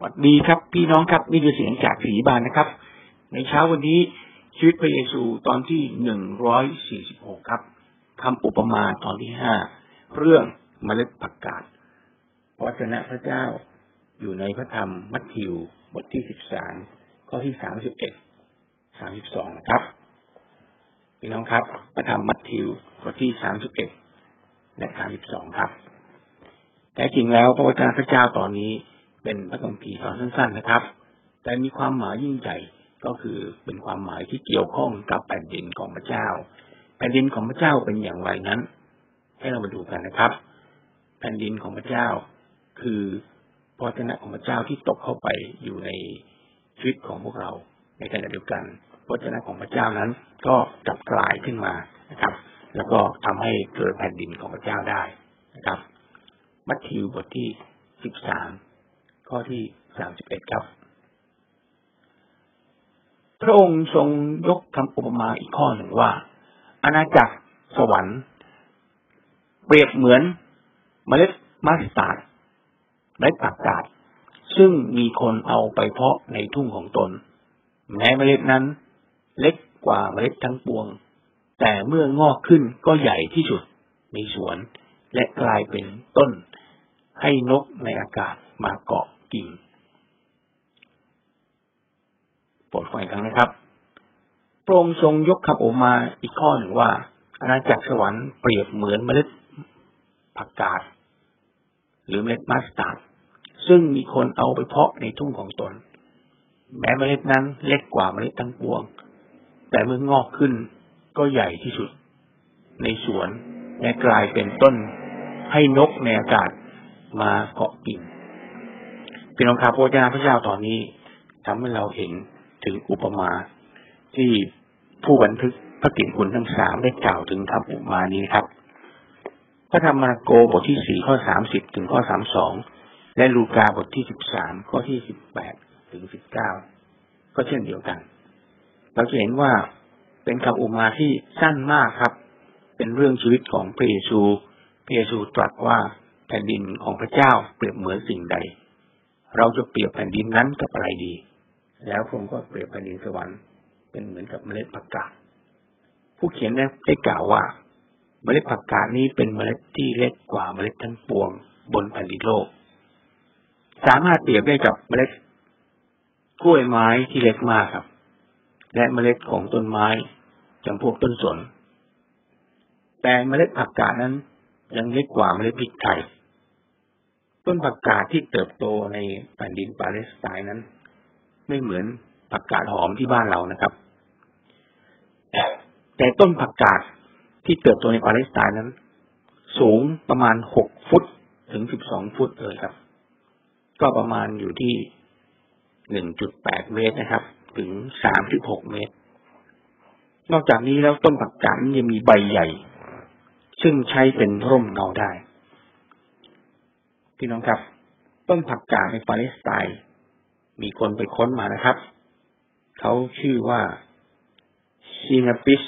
สวัสดีครับ พี่น้องครับนี่คือเสียงจากสีบานนะครับ ในเช้าวันนี้ชีวิตพระเยซูตอนที่หนึ่งร้อยสี่สิบหกครับคำอุปมาตอนที่ห้าเรื่องเมล็ดผักกาดวจนะพระเจ้าอยู่ในพระธรรมมัทธิวบทที่สิบสามข้อที่สามสิบเอ็ดสามสิบสองครับ พี่น้องครับ พระธรรมมัทธิวบทที่สามสิบเอ็ดและสามสิบสองครับแต่จริงแล้วพระวจนะพระเจ้าตอนนี้ เป็นพระคัมภีร์ตอนสั้น ๆนะครับ แต่มีความหมายยิ่งใหญ่ก็คือเป็นความหมายที่เกี่ยวข้องกับแผ่นดินของพระเจ้า แผ่นดินของพระเจ้าเป็นอย่างไรนั้น ให้เรามาดูกันนะครับ แผ่นดินของพระเจ้า คือพระวจนะของพระเจ้าที่ตกเข้าไปอยู่ในชีวิตของพวกเรา ในขณะเดียวกันพระวจนะของพระเจ้านั้น ก็กลับกลายขึ้นมานะครับ แล้วก็ทำให้เกิดแผ่นดินของพระเจ้าได้นะครับ มัทธิวบทที่สิบสาม ข้อที่สามสิบเอ็ดครับ พระองค์ทรงยกคำอุปมาอีกข้อหนึ่งว่า อาณาจักรสวรรค์ เปรียบเหมือนเมล็ดมัสตาร์ดเมล็ดผักกาดซึ่งมีคนเอาไปเพาะในทุ่งของตน แม้เมล็ดนั้น เล็กกว่าเมล็ดทั้งปวง แต่เมื่องอกขึ้นก็ใหญ่ที่สุดในสวน และกลายเป็นต้นให้นกในอากาศมาเกาะ กิ่งโปรดฟังอีกครั้งนะครับพระองค์ทรงยกคำโอมาอีกข้อหนึ่งว่าอาณาจักรสวรรค์เปรียบเหมือนเมล็ดผักกาดหรือเมล็ดมัสตาร์ดซึ่งมีคนเอาไปเพาะในทุ่งของตน แม้เมล็ดนั้นเล็กกว่าเมล็ดทั้งปวง แต่เมื่องอกขึ้นก็ใหญ่ที่สุด ในสวนและกลายเป็นต้นให้นกในอากาศมาเกาะกิ่ง พี่น้องครับพระเจ้าพระเจ้าตอนนี้ทำให้เราเห็นถึงอุปมาที่ผู้บันทึกพระกิตคุณทั้งสามได้กล่าวถึงคำอุปมานี้ครับ พระธรรมมาโกบทที่สี่ข้อสามสิบถึงข้อสามสองและลูกาบทที่สิบสามข้อที่สิบแปดถึงสิบเก้าก็เช่นเดียวกัน เราจะเห็นว่าเป็นคำอุปมาที่สั้นมากครับ เป็นเรื่องชีวิตของพระเยซูพระเยซูตรัสว่าแผ่นดินของพระเจ้าเปรียบเหมือนสิ่งใด เราจะเปรียบแผ่นดินนั้นกับอะไรดี แล้วผมก็เปรียบแผ่นดินสวรรค์เป็นเหมือนกับเมล็ดผักกาดผู้เขียนได้กล่าวว่า เมล็ดผักกาดนี้เป็นเมล็ดที่เล็กกว่าเมล็ดทั้งปวงบนแผ่นดินโลก สามารถเปรียบได้กับเมล็ดกล้วยไม้ที่เล็กมากครับ และเมล็ดของต้นไม้จำพวกต้นสน แต่เมล็ดผักกาดนั้นยังเล็กกว่าเมล็ดพริกไทย ต้นผักกาดที่เติบโตในแผ่นดินปาเลสไตน์นั้น ไม่เหมือนผักกาดหอมที่บ้านเรานะครับ แต่ต้นผักกาดที่เติบโตในปาเลสไตน์นั้น สูงประมาณหกฟุตถึงสิบสองฟุตเลยครับ ก็ประมาณอยู่ที่หนึ่งจุดแปดเมตรนะครับ ถึงสามสิบหกเมตร นอกจากนี้แล้วต้นผักกาดยังมีใบใหญ่ ซึ่งใช้เป็นร่มเงาได้ พี่น้องครับ ต้นผักกาดในปาเลสไตน์มีคนไปค้นมานะครับ เขาชื่อว่าซีนาปิส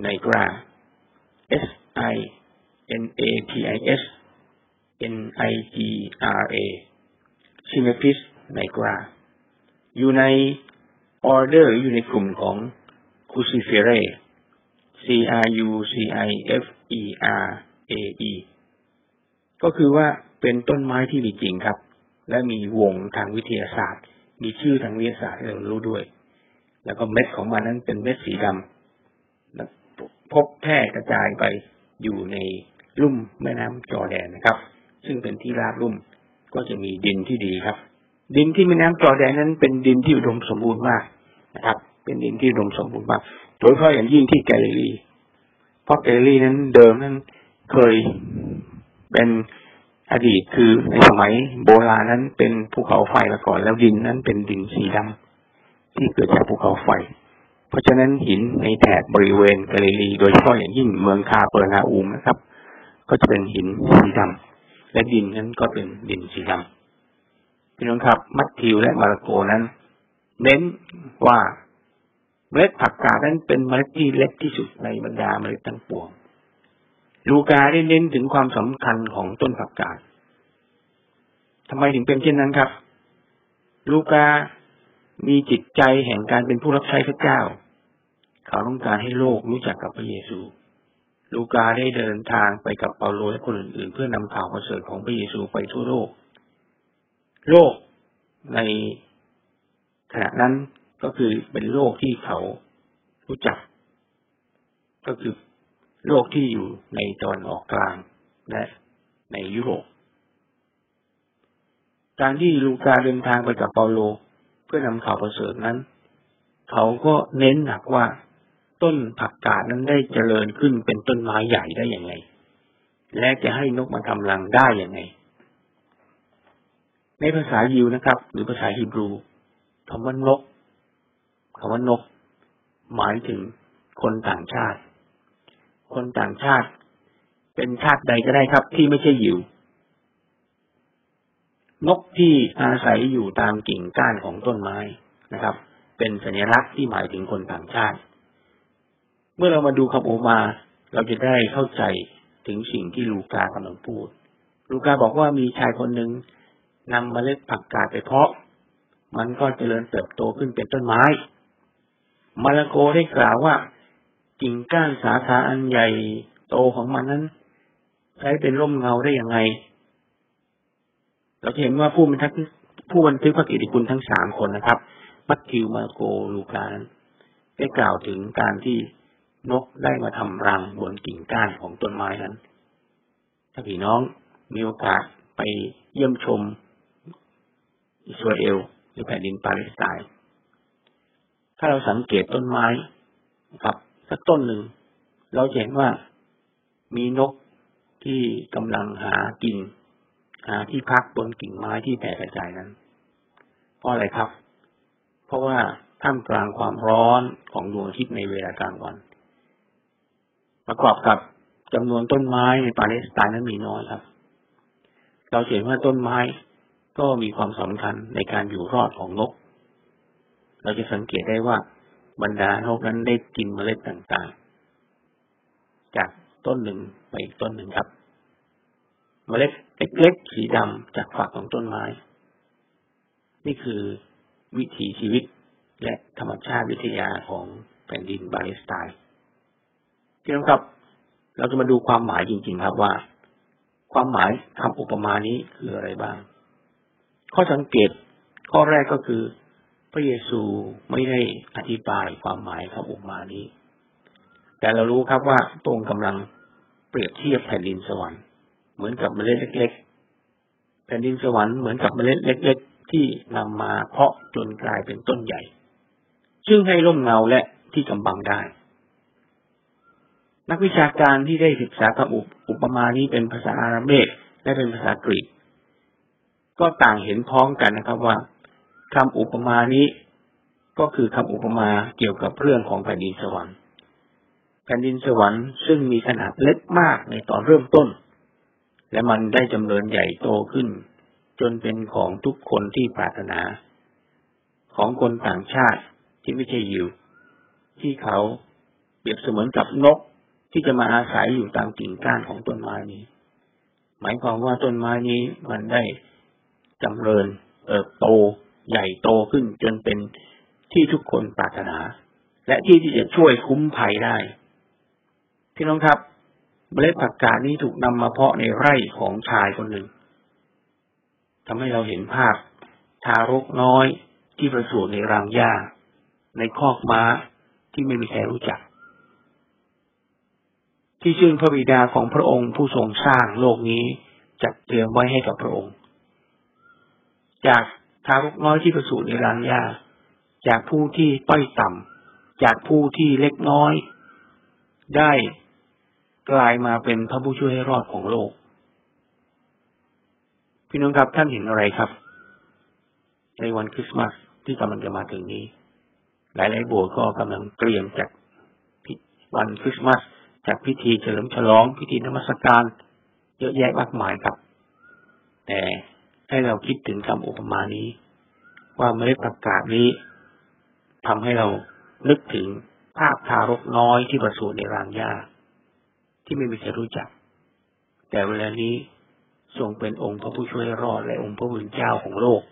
ไนกรา S I N A P I S N I G R A Sinapis nigra อยู่ในออเดอร์อยู่ในกลุ่มของ Cruciferae C R U C I F E R A E ก็คือว่า เป็นต้นไม้ที่มีจริงครับ และมีวงทางวิทยาศาสตร์ มีชื่อทางวิทยาศาสตร์ให้เรารู้ด้วย แล้วก็เม็ดของมันนั้นเป็นเม็ดสีดำพบแพร่กระจายไปอยู่ในลุ่มแม่น้ำจอแดนนะครับ ซึ่งเป็นที่ราบลุ่มก็จะมีดินที่ดีครับ ดินที่แม่น้ำจอแดนนั้นเป็นดินที่อุดมสมบูรณ์มากนะครับ เป็นดินที่อุดมสมบูรณ์มาก โดยเฉพาะอย่างยิ่งที่แกลิลีเพราะแกลิลีนั้นเดิมนั้นเคยเป็น อดีตคือในสมัยโบราณนั้นเป็นภูเขาไฟมาก่อน แล้วดินนั้นเป็นดินสีดำที่เกิดจากภูเขาไฟ เพราะฉะนั้นหินในแถบบริเวณแกลิลี โดยเฉพาะอย่างยิ่งเมืองคาเปอร์นาอูมนะครับ ก็จะเป็นหินสีดำและดินนั้นก็เป็นดินสีดำพี่น้องครับ มัทธิวและมาระโกนั้น เน้นว่าเมล็ดผักกาดนั้นเป็นเมล็ดที่เล็กที่สุดในบรรดาเมล็ดทั้งปวง ลูกาได้เน้นถึงความสำคัญของต้นผักกาดทำไมถึงเป็นเช่นนั้นครับ ลูกา มีจิตใจแห่งการเป็นผู้รับใช้พระเจ้า เขาต้องการให้โลกรู้จักกับพระเยซู ลูกาได้เดินทางไปกับเปาโลและคนอื่นๆ เพื่อนำข่าวประเสริฐของพระเยซูไปทั่วโลก โลกในขณะนั้นก็คือเป็นโลกที่เขารู้จัก ก็คือ โลกที่อยู่ในตอนออกกลางและในยุโรป การที่ลูกาเดินทางไปกับเปาโล เพื่อนำข่าวประเสริฐนั้น เขาก็เน้นหนักว่าต้นผักกาดนั้นได้เจริญขึ้นเป็นต้นไม้ใหญ่ได้อย่างไง และจะให้นกมาทำรังได้อย่างไง ในภาษายิวนะครับ หรือภาษาฮีบรูคำว่านกคำว่านก หมายถึงคนต่างชาติ คนต่างชาติ เป็นชาติใดก็ได้ครับ ที่ไม่ใช่ยิวนกที่อาศัยอยู่ตามกิ่งก้านของต้นไม้นะครับ เป็นสัญลักษณ์ที่หมายถึงคนต่างชาติ เมื่อเรามาดูคำโอมา เราจะได้เข้าใจถึงสิ่งที่ลูกากำลังพูด ลูกาบอกว่ามีชายคนหนึ่งนำเมล็ดผักกาดไปเพาะ มันก็เจริญเติบโตขึ้นเป็นต้นไม้ มาลโกได้กล่าวว่า กิ่งก้านสาขาอันใหญ่โตของมันนั้น ใช้เป็นร่มเงาได้อย่างไงเราเห็นว่าผู้บันทึกผู้บันทึกพระกิติคุณทั้งสามคนนะครับ มัทธิวมาโกลูกานั้นได้กล่าวถึงการที่นกได้มาทำรังบนกิ่งก้านของต้นไม้นั้น ถ้าพี่น้องมีโอกาสไปเยี่ยมชม อิสราเอลหรือแผ่นดินปาเลสไตน์ถ้าเราสังเกตต้นไม้นะครับ สักต้นหนึ่ง เราเห็นว่ามีนกที่กำลังหากิน หาที่พักบนกิ่งไม้ที่แผ่กระจายนั้น เพราะอะไรครับ เพราะว่าท่ามกลางความร้อนของดวงอาทิตย์ในเวลากลางวัน ประกอบกับจำนวนต้นไม้ในปาเลสไตน์นั้นมีน้อยครับ เราเห็นว่าต้นไม้ก็มีความสำคัญในการอยู่รอดของนก เราจะสังเกตได้ว่า บรรดานกนั้นได้กินเมล็ดต่างๆ จากต้นหนึ่งไปอีกต้นหนึ่งครับ เมล็ดเล็กๆสีดำจากฝักของต้นไม้ นี่คือวิถีชีวิตและธรรมชาติวิทยาของแผ่นดินบาเลสไตน์พี่น้องครับ เราจะมาดูความหมายจริง ๆ ครับว่า ความหมายคำอุปมานี้คืออะไรบ้าง ข้อสังเกตข้อแรกก็คือ พระเยซูไม่ได้อธิบายความหมายคำอุปมานี้ แต่เรารู้ครับว่าตรงกำลังเปรียบเทียบแผ่นดินสวรรค์ เหมือนกับเมล็ดเล็ก ๆ แผ่นดินสวรรค์เหมือนกับเมล็ดเล็ก ๆ ที่นำมาเพาะจนกลายเป็นต้นใหญ่ ซึ่งให้ร่มเงาและที่กำบังได้ นักวิชาการที่ได้ศึกษาคำอุปมานี้เป็นภาษาอาหรับเมกและเป็นภาษากรีกก็ต่างเห็นพ้องกันนะครับว่า คำอุปมานี้ก็คือคำอุปมาเกี่ยวกับเรื่องของแผ่นดินสวรรค์ แผ่นดินสวรรค์ซึ่งมีขนาดเล็กมากในตอนเริ่มต้น และมันได้จำเริญใหญ่โตขึ้น จนเป็นของทุกคนที่ปรารถนา ของคนต่างชาติที่ไม่ใช่ยิว ที่เขาเปรียบเสมือนกับนกที่จะมาอาศัยอยู่ตามกิ่งก้านของต้นไม้นี้ หมายความว่าต้นไม้นี้มันได้จำเริญเติบโต ใหญ่โตขึ้นจนเป็นที่ทุกคนปรารถนา และที่ที่จะช่วยคุ้มภัยได้พี่น้องครับ เมล็ดผักกาดนี้ถูกนำมาเพาะในไร่ของชายคนหนึ่งทำให้เราเห็นภาพทารกน้อยที่ประสูติในรางหญ้า ในคอกม้าที่ไม่มีใครรู้จัก ที่ชื่นพระบิดาของพระองค์ผู้ทรงสร้างโลกนี้จัดเตรียมไว้ให้กับพระองค์ จาก ทารกน้อยที่ประสูติในรังยาจากผู้ที่ต้อยต่ำจากผู้ที่เล็กน้อย ได้กลายมาเป็นพระผู้ช่วยให้รอดของโลก พี่น้องครับท่านเห็นอะไรครับ ในวันคริสต์มาสที่กำลังจะมาถึงนี้ หลายๆโบสถ์ก็กำลังเตรียมจากวันคริสต์มาสจากพิธีเฉลิมฉลอง พิธีนมัสการ เยอะแยะมากมายครับ แต่ ให้เราคิดถึงคำอุปมานี้ ว่าเมล็ดผักกาดนี้ทำให้เรานึกถึงภาพทารกน้อยที่ประสูติในรางหญ้าที่ไม่มีใครรู้จัก แต่เวลานี้ทรงเป็นองค์พระผู้ช่วยรอดและองค์พระบุญเจ้าของโลก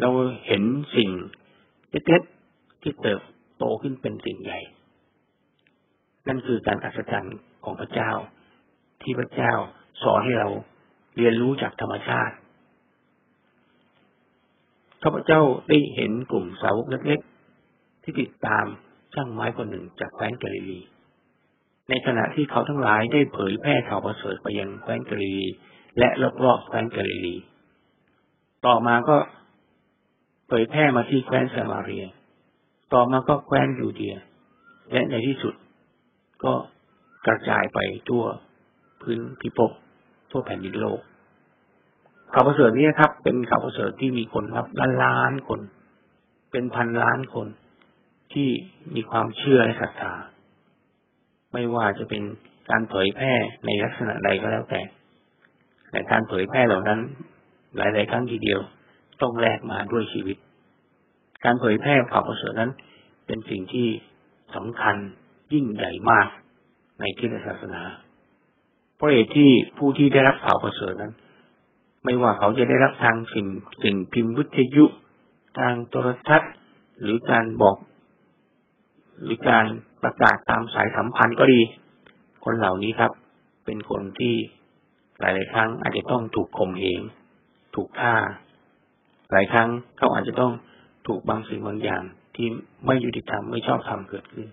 เราเห็นสิ่งเล็กๆที่เติบโตขึ้นเป็นสิ่งใหญ่ นั่นคือการอัศจรรย์ของพระเจ้าที่พระเจ้าสอนให้เรา เรียนรู้จากธรรมชาติข้าพเจ้าได้เห็นกลุ่มสาวกเล็กๆที่ติดตามช่างไม้คนหนึ่งจากแคว้นกาลิลี ในขณะที่เขาทั้งหลายได้เผยแพร่ข่าวประเสริฐไปยังแคว้นกาลิลี และรอบๆแคว้นกาลิลี ต่อมาก็เผยแพร่มาที่แคว้นซามาเรีย ต่อมาก็แคว้นยูเดีย และในที่สุดก็กระจายไปทั่วพื้นพิภพ ทั่วแผ่นดินโลกข่าวประเสริฐนี้ครับ เป็นข่าวประเสริฐที่มีคนครับล้านล้านคน เป็นพันล้านคนที่มีความเชื่อและศรัทธาไม่ว่าจะเป็นการเผยแพร่ในลักษณะใดก็แล้วแต่แต่การเผยแพร่เหล่านั้น หลาย ๆ ครั้งทีเดียวต้องแลกมาด้วยชีวิต การเผยแพร่ข่าวประเสริฐนั้น เป็นสิ่งที่สำคัญยิ่งใหญ่มากในคริสตศาสนา ราะเหตุที่ผู้ที่ได้รับข่าวประเสริฐนั้น ไม่ว่าเขาจะได้รับทางสิ่งสิ่งพิมพ์วิทยุ ทางโทรทัศน์ หรือการบอก หรือการประกาศตามสายสัมพันธ์ก็ดี คนเหล่านี้ครับ เป็นคนที่หลายๆครั้งอาจจะต้องถูกข่มเหงถูกฆ่า หลายครั้งเขาอาจจะต้องถูกบางสิ่งบางอย่างที่ไม่ยุติธรรมไม่ชอบธรรมเกิดขึ้น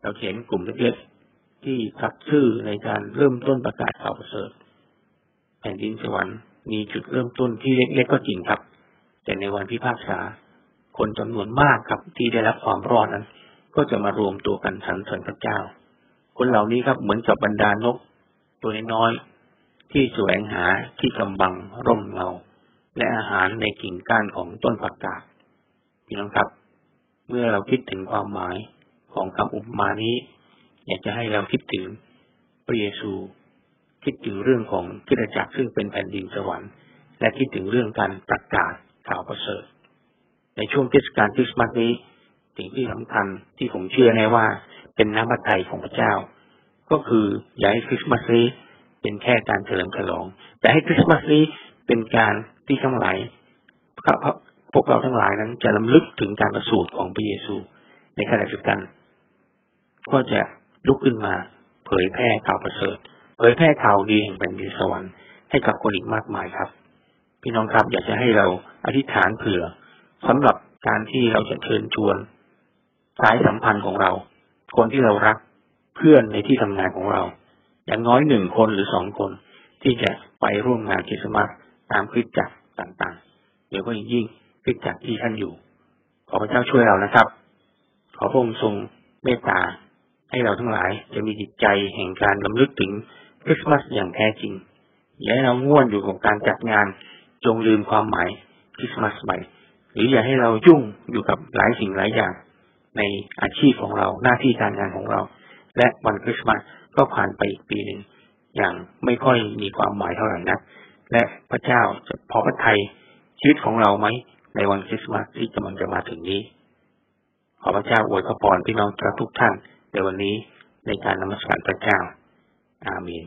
เราเห็นกลุ่มเล็กๆ ที่ขับชื่อในการเริ่มต้นประกาศข่าวประเสริฐแผ่นดินสวรรค์มีจุดเริ่มต้นที่เล็กๆก็จริงครับ แต่ในวันพิพากษา คนจำนวนมากครับที่ได้รับความรอดนั้น ก็จะมารวมตัวกันสรรเสริญพระเจ้า คนเหล่านี้ครับเหมือนกับบรรดานกตัวน้อยๆที่แสวงหาที่กำบังร่มเงาและอาหารในกิ่งก้านของต้นผักกาดพี่น้องครับ เมื่อเราคิดถึงความหมายของคำอุปมานี้ อยากจะให้เราคิดถึงพระเยซู คิดถึงเรื่องของคิดจักรซึ่งเป็นแผ่นดินสวรรค์ และคิดถึงเรื่องการประกาศข่าวประเสริฐ ในช่วงเทศกาลคริสต์มาสนี้สิ่งที่สำคัญที่ผมเชื่อแน่ว่าเป็นน้ำพระทัยของพระเจ้า ก็คืออย่าให้คริสต์มาสนี้เป็นแค่การเฉลิมฉลอง แต่ให้คริสต์มาสนี้เป็นการที่ทั้งหลายพวกเราทั้งหลายนั้นจะลำลึกถึงการประสูติของพระเยซู ในขณะเดียวกัน ก็จะ ลุกขึ้นมา เผยแพร่ข่าวประเสริฐ เผยแพร่ข่าวดีแห่งแผ่นดินสวรรค์ให้กับคนอีกมากมายครับ พี่น้องครับอยากจะให้เราอธิษฐานเผื่อสำหรับการที่เราจะเชิญชวน สายสัมพันธ์ของเรา คนที่เรารักเพื่อนในที่ทำงานของเรา อย่างน้อยหนึ่งคนหรือสองคน ที่จะไปร่วมงานคริสต์มาสตามคริสจักรต่างๆ เดี๋ยวก็ยิ่งคริสจักรที่ท่านอยู่ ขอพระเจ้าช่วยเรานะครับ ขอพระองค์ทรงเมตตา ให้เราทั้งหลายจะมีจิตใจแห่งการลำลึกถึงคริสต์มาสอย่างแท้จริง อย่าให้เราง่วนอยู่กับการจัดงาน จงลืมความหมายคริสต์มาสใหม่หรืออย่าให้เรายุ่งอยู่กับหลายสิ่งหลายอย่าง ในอาชีพของเราหน้าที่การงานของเรา และวันคริสต์มาสก็ผ่านไปอีกปีหนึ่งอย่างไม่ค่อยมีความหมายเท่าไหร่นักและพระเจ้าจะพอพระทัยชีวิตของเราไหมในวันคริสต์มาสที่กำลังจะมาถึงนี้ ขอพระเจ้าอวยพรพี่น้องทุกท่าน ในวันนี้ในการนมัสการพระเจ้า อาเมน